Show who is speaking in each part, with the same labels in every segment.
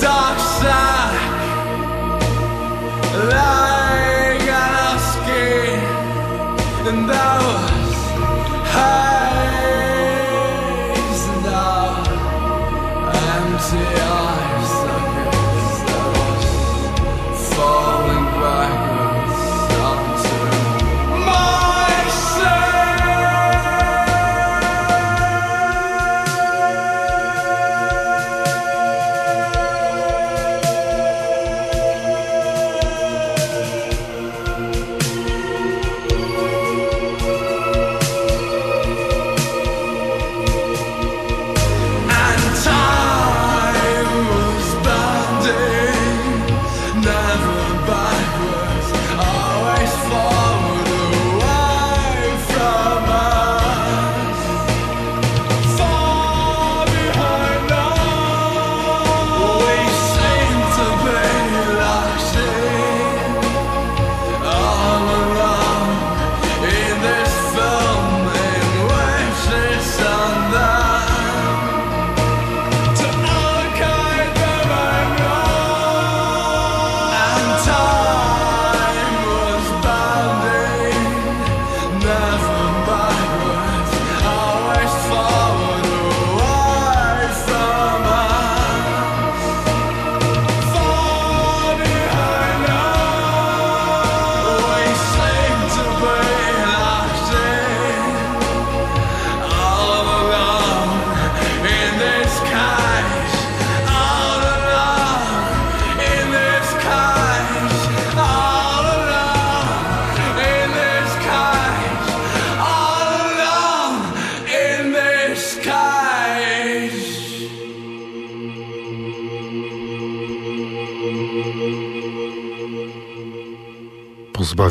Speaker 1: dark side. Lying on our skin, and that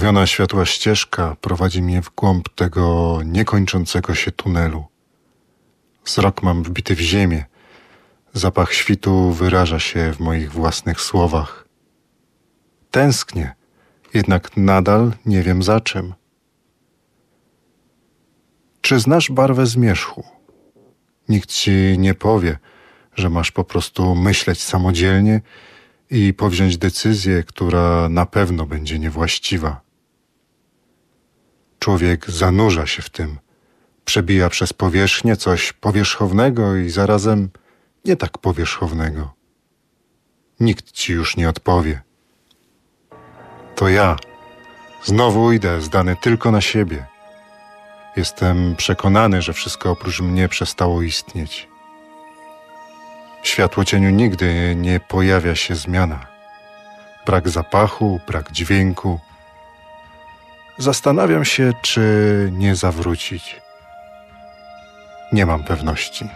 Speaker 1: Pozbawiona światła ścieżka prowadzi mnie w głąb tego niekończącego się tunelu. Wzrok mam wbity w ziemię. Zapach świtu wyraża się w moich własnych słowach. Tęsknię, jednak nadal nie wiem za czym. Czy znasz barwę zmierzchu? Nikt ci nie powie, że masz po prostu myśleć samodzielnie i powziąć decyzję, która na pewno będzie niewłaściwa. Człowiek zanurza się w tym, przebija przez powierzchnię coś powierzchownego i zarazem nie tak powierzchownego. Nikt ci już nie odpowie. To ja. Znowu idę, zdany tylko na siebie. Jestem przekonany, że wszystko oprócz mnie przestało istnieć. W światłocieniu nigdy nie pojawia się zmiana. Brak zapachu, brak dźwięku. Zastanawiam się, czy nie zawrócić. Nie mam pewności.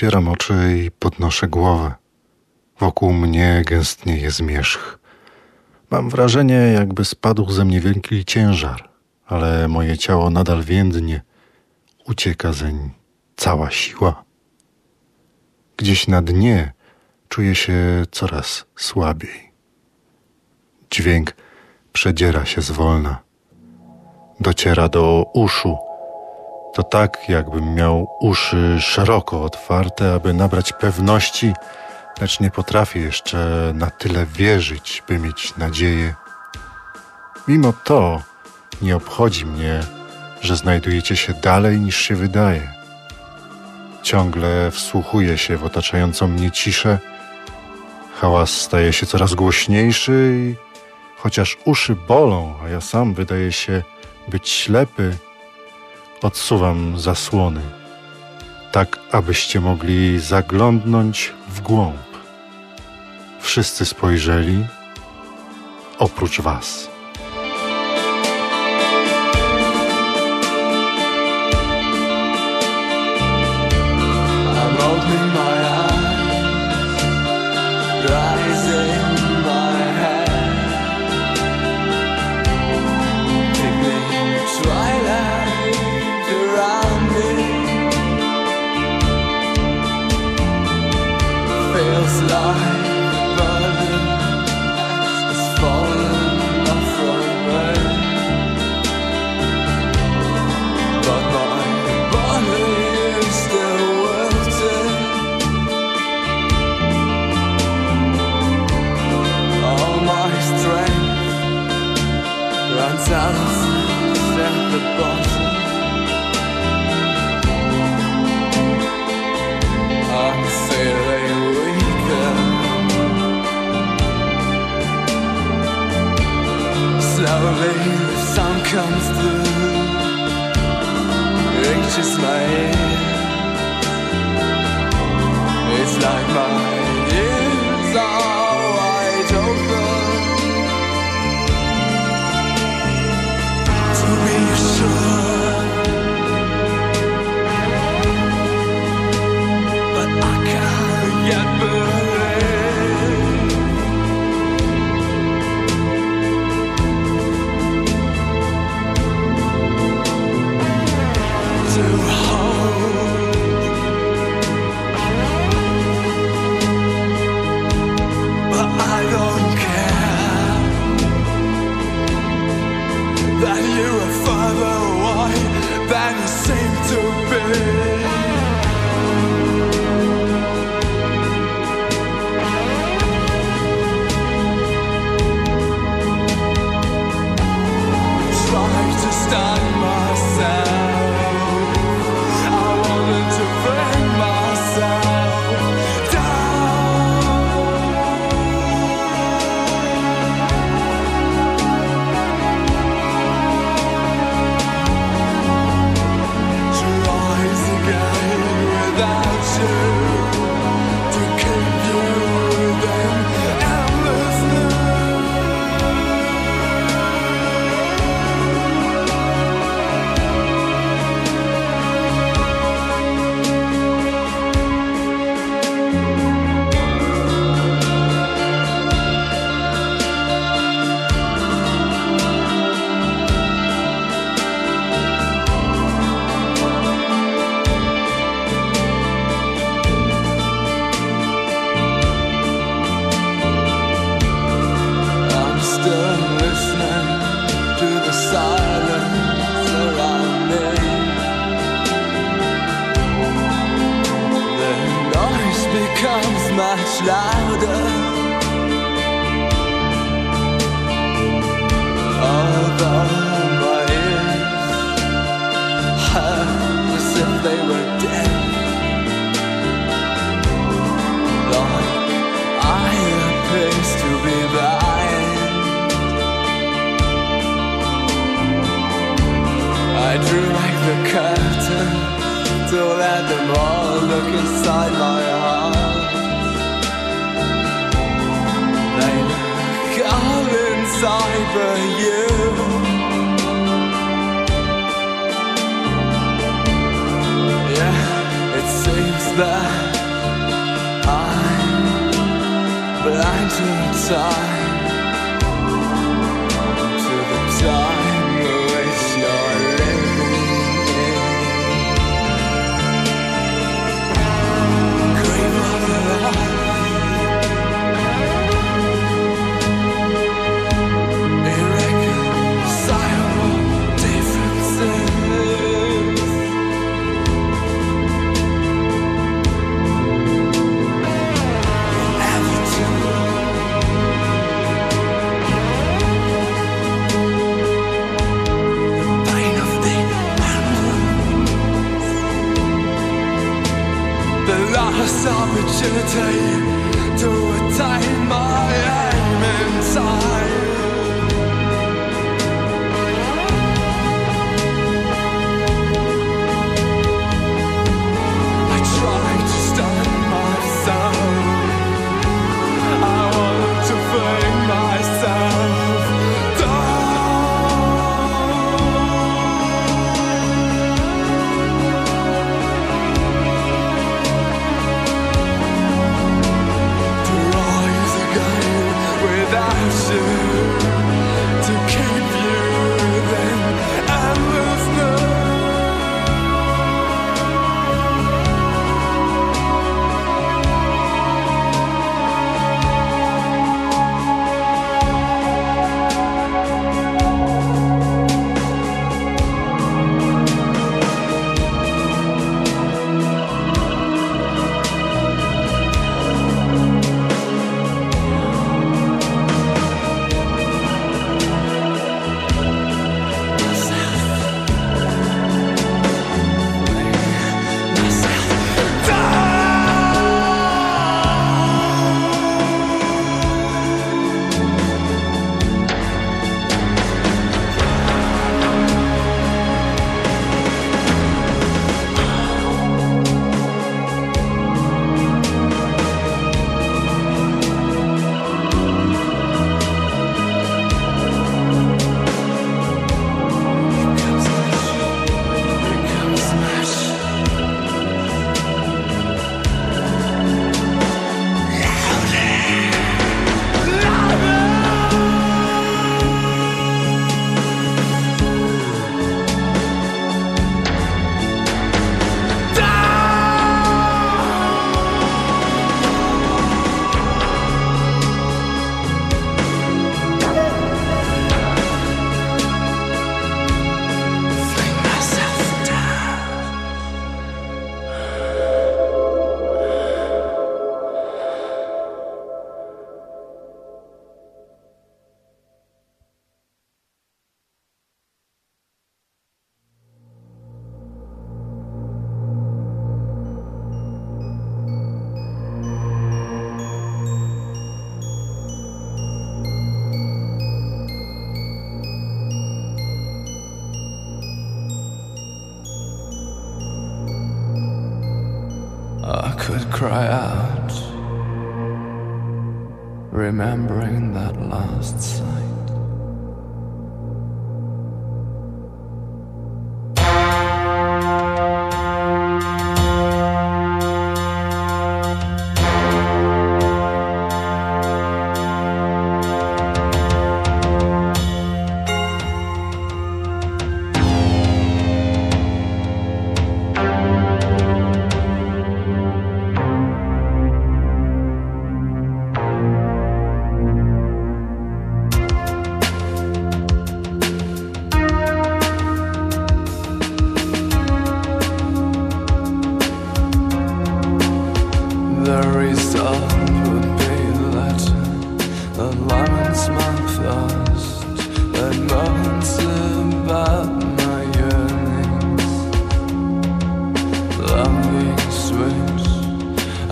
Speaker 2: Otwieram oczy i podnoszę głowę. Wokół mnie gęstnieje zmierzch. Mam wrażenie, jakby spadł ze mnie wielki ciężar, ale moje ciało nadal więdnie. Ucieka zeń cała siła. Gdzieś na dnie czuję się coraz słabiej. Dźwięk przedziera się zwolna. Dociera do uszu. To tak, jakbym miał uszy szeroko otwarte, aby nabrać pewności, lecz nie potrafię jeszcze na tyle wierzyć, by mieć nadzieję. Mimo to nie obchodzi mnie, że znajdujecie się dalej niż się wydaje. Ciągle wsłuchuję się w otaczającą mnie ciszę. Hałas staje się coraz głośniejszy i chociaż uszy bolą, a ja sam wydaje się być ślepy, odsuwam zasłony, tak abyście mogli zaglądnąć w głąb. Wszyscy spojrzeli, oprócz was.
Speaker 1: much louder. My ears hurt as if they were I to be blind. I drew back the curtain to let them all look inside my heart. cyber you. Yeah, it seems that I'm blind to time. lost opportunity to attain my aim in time.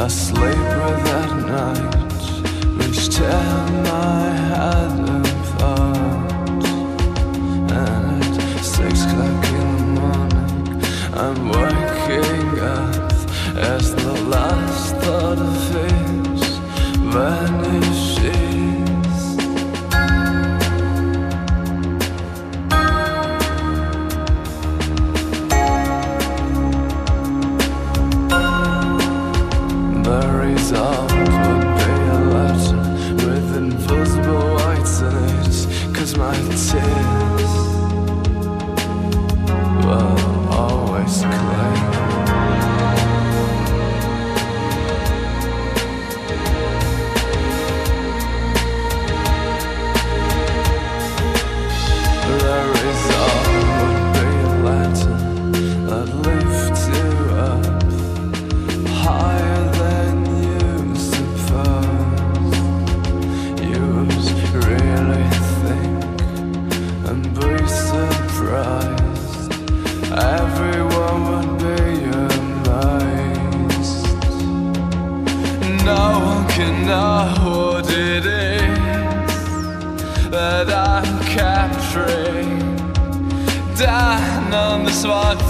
Speaker 1: A sleep with that night Which time I had a thought And at six o'clock in the morning I'm waking up As the last thought of his vanished.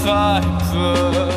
Speaker 1: Viper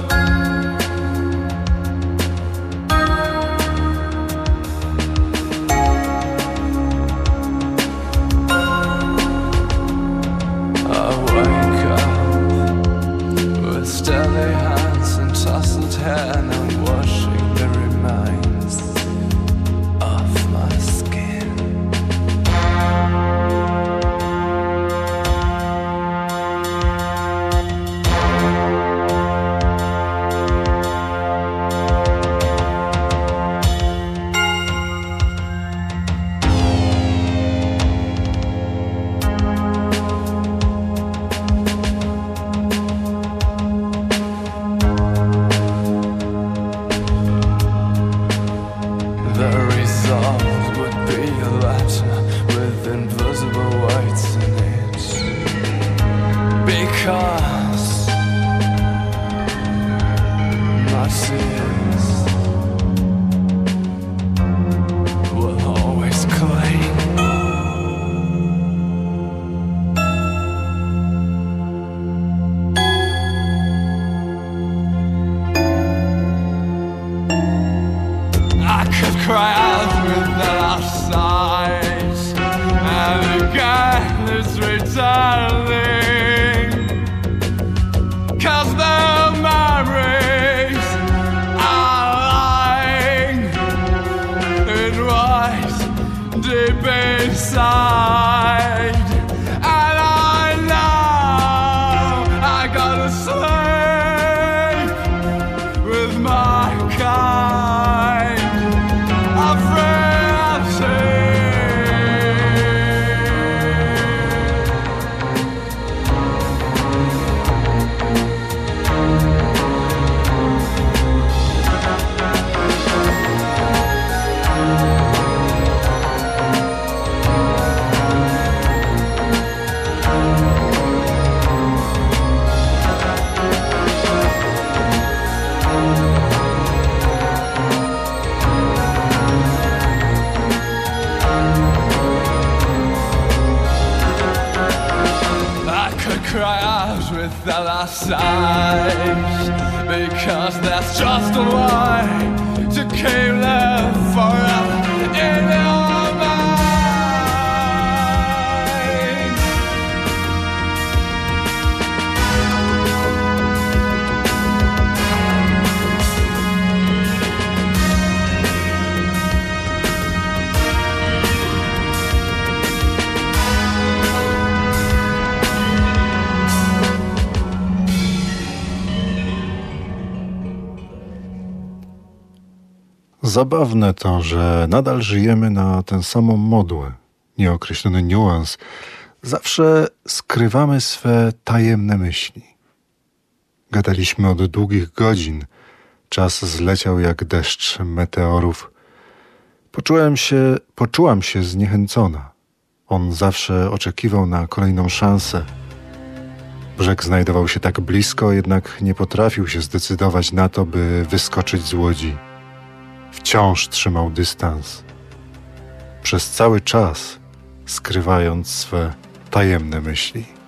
Speaker 2: Zabawne to, że nadal żyjemy na tę samą modłę, nieokreślony niuans. Zawsze skrywamy swe tajemne myśli. Gadaliśmy od długich godzin. Czas zleciał jak deszcz meteorów. Poczułem się, poczułam się zniechęcona. On zawsze oczekiwał na kolejną szansę. Brzeg znajdował się tak blisko, jednak nie potrafił się zdecydować na to, by wyskoczyć z łodzi. Wciąż trzymał dystans. Przez cały czas skrywając swe tajemne myśli.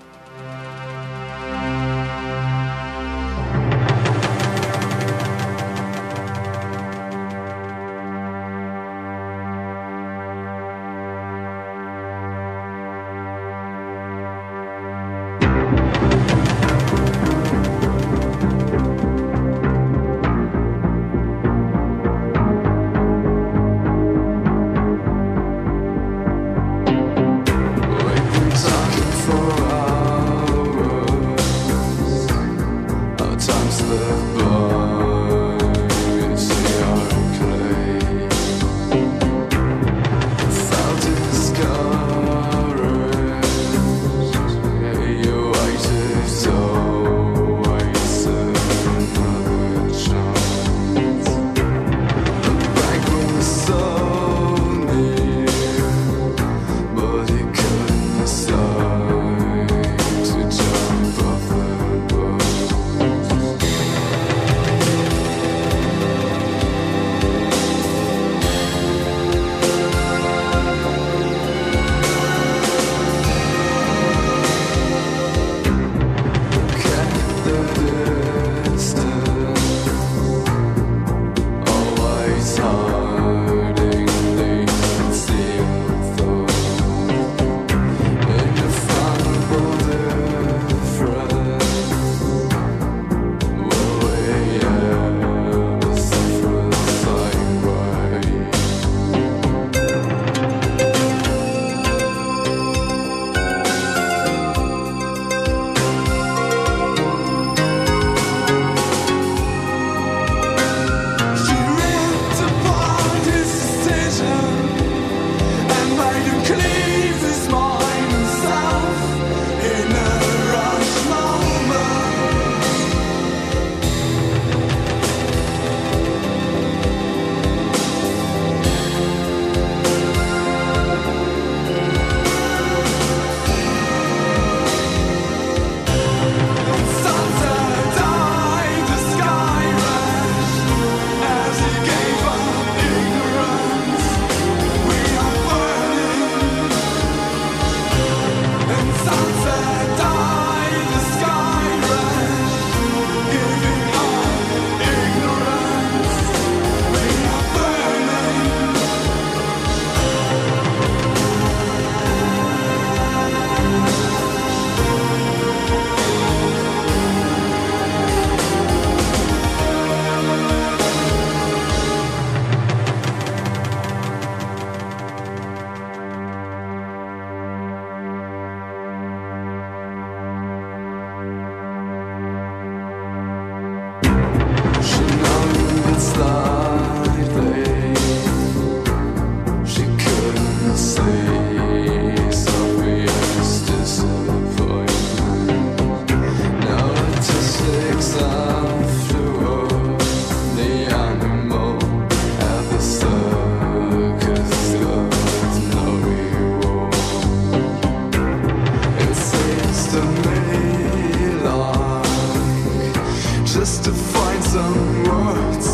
Speaker 1: words.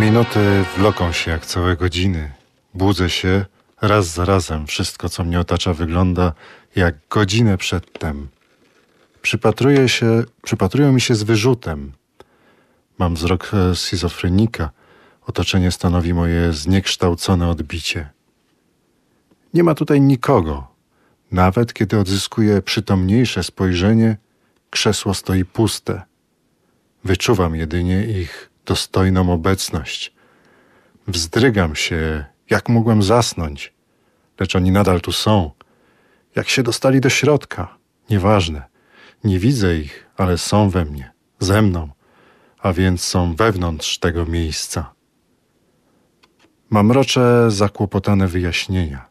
Speaker 2: Minuty wloką się jak całe godziny. Budzę się, raz za razem wszystko, co mnie otacza, wygląda jak godzinę przedtem. Przypatruję się, przypatrują mi się z wyrzutem. Mam wzrok e, schizofrenika. Otoczenie stanowi moje zniekształcone odbicie. Nie ma tutaj nikogo. Nawet kiedy odzyskuję przytomniejsze spojrzenie, krzesło stoi puste. Wyczuwam jedynie ich dostojną obecność. Wzdrygam się, jak mogłem zasnąć, lecz oni nadal tu są. Jak się dostali do środka, nieważne. Nie widzę ich, ale są we mnie, ze mną, a więc są wewnątrz tego miejsca. Mam rocze zakłopotane wyjaśnienia.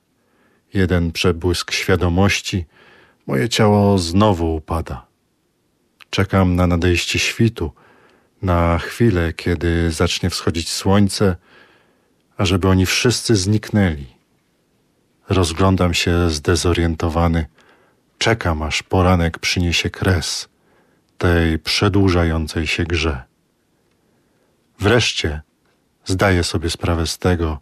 Speaker 2: Jeden przebłysk świadomości, moje ciało znowu upada. Czekam na nadejście świtu, na chwilę, kiedy zacznie wschodzić słońce, ażeby oni wszyscy zniknęli. Rozglądam się zdezorientowany. Czekam, aż poranek przyniesie kres tej przedłużającej się grze. Wreszcie zdaję sobie sprawę z tego,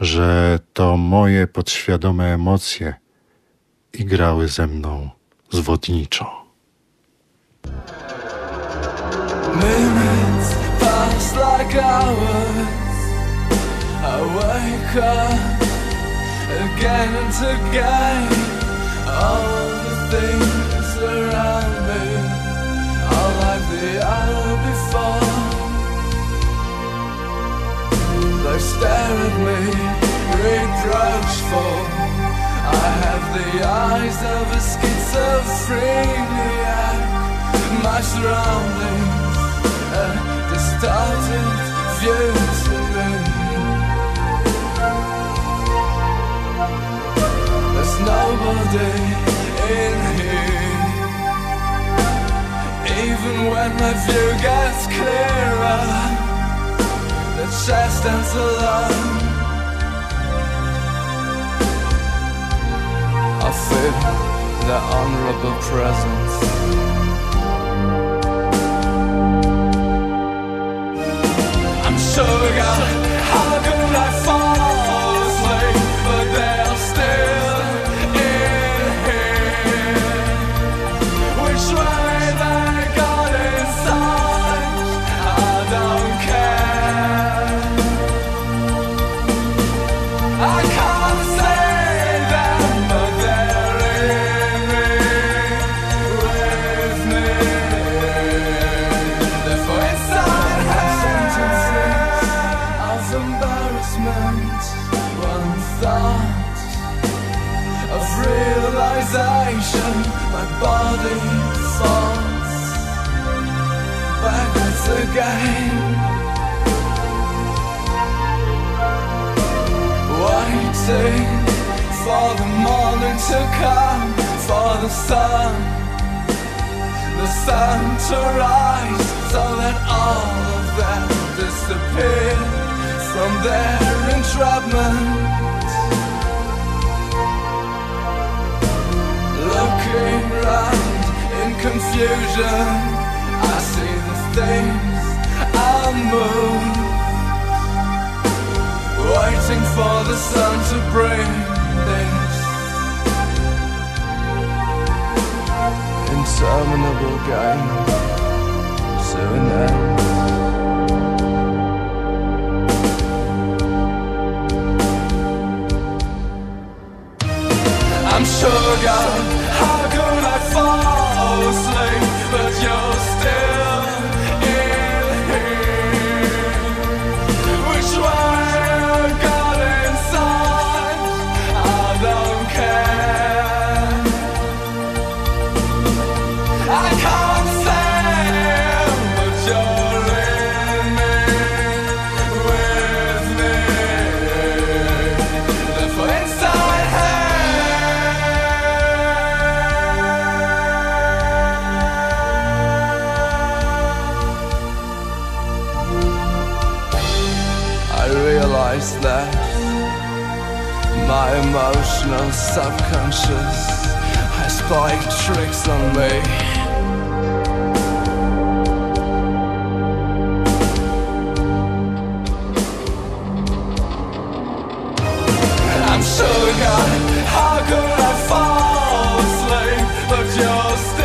Speaker 2: że to moje podświadome emocje igrały ze mną zwodniczo.
Speaker 1: Minutes pass like hours. I wake up again and again. All the things around me are like the hour before. They stare at me, reproachful. I have the eyes of a schizophrenic. My surroundings view to me. There's nobody in here. Even when my view gets clearer, the chest stands alone. I feel their honorable presence. Sugar. How could I fall backwards again. Waiting for the morning to come, for the sun, the sun to rise, so that all of them disappear from their entrapment. Looking round in confusion, the things I move. Waiting for the sun to bring this interminable game to an end. I'm sugar. How could I fall asleep? But you're still emotional subconscious has played tricks on me. I'm sure God, how could I fall asleep? But you're still.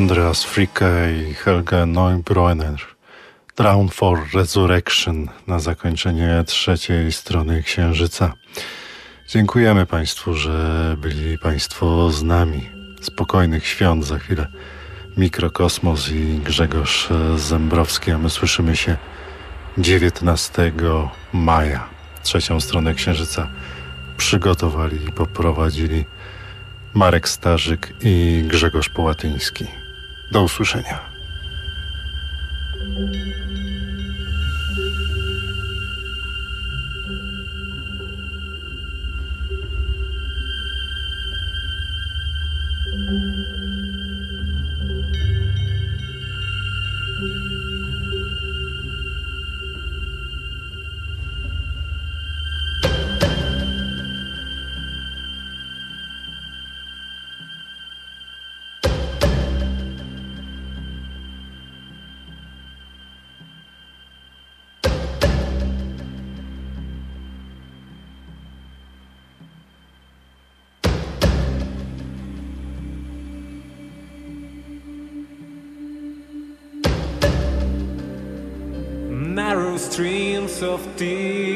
Speaker 2: Andreas Fricke i Helge Neubräuner. Drown for Resurrection na zakończenie trzeciej strony Księżyca. Dziękujemy Państwu, że byli Państwo z nami. Spokojnych świąt za chwilę. Mikrokosmos i Grzegorz Zembrowski, a my słyszymy się 19 maja. Trzecią stronę Księżyca przygotowali i poprowadzili Marek Starzyk i Grzegorz Połatyński. Do usłyszenia.
Speaker 3: of
Speaker 4: thee.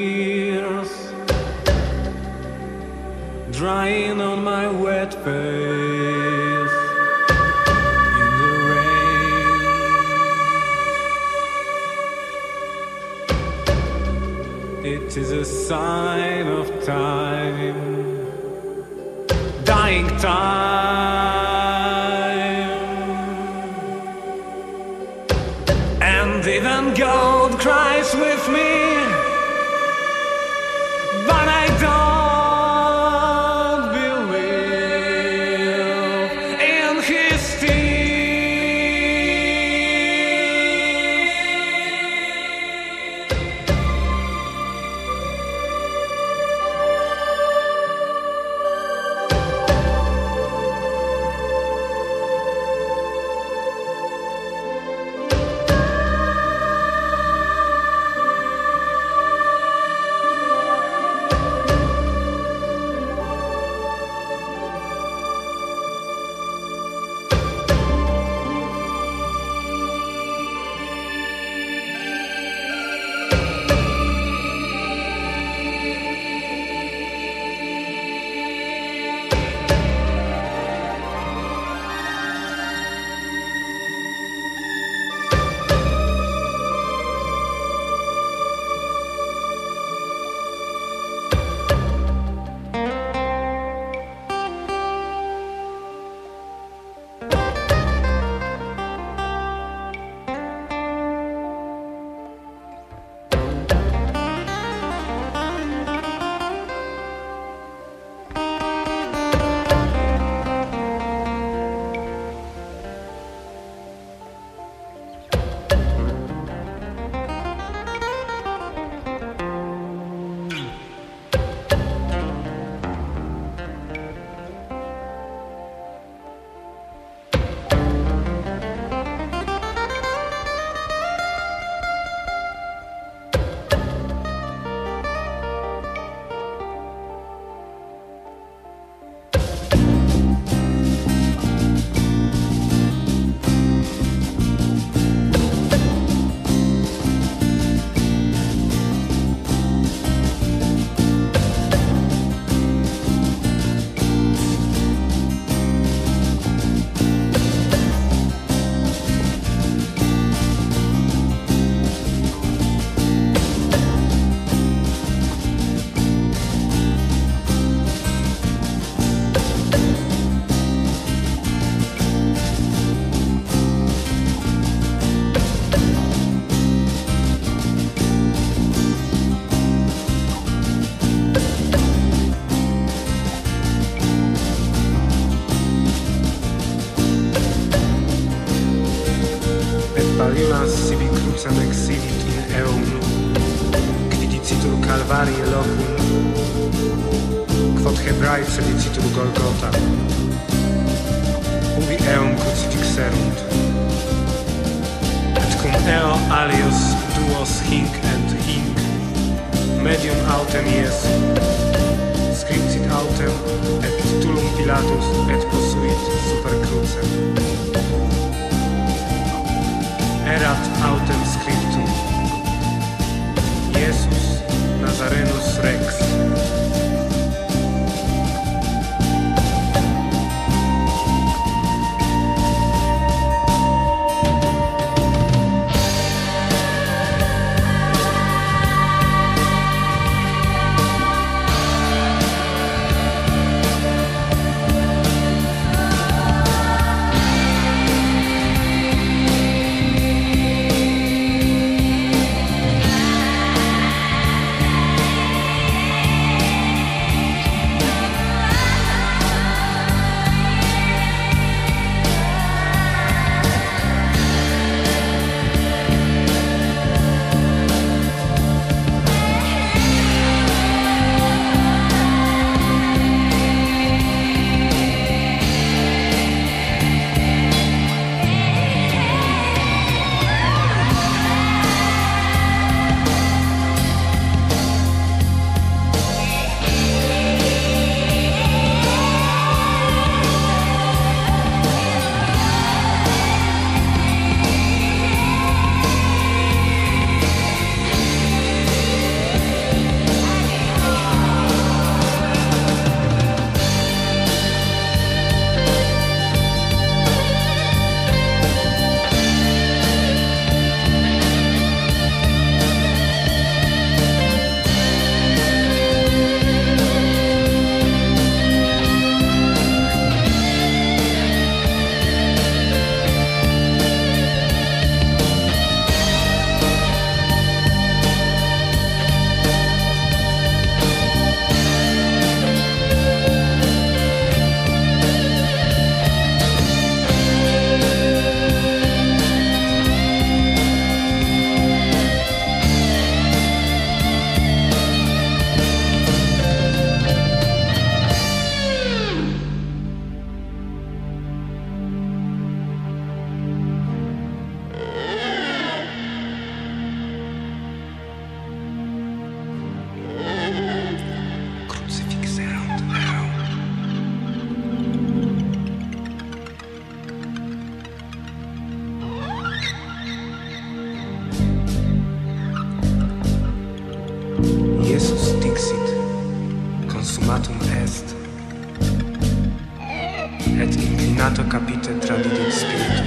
Speaker 4: raffinato capite tra lidi di spirito.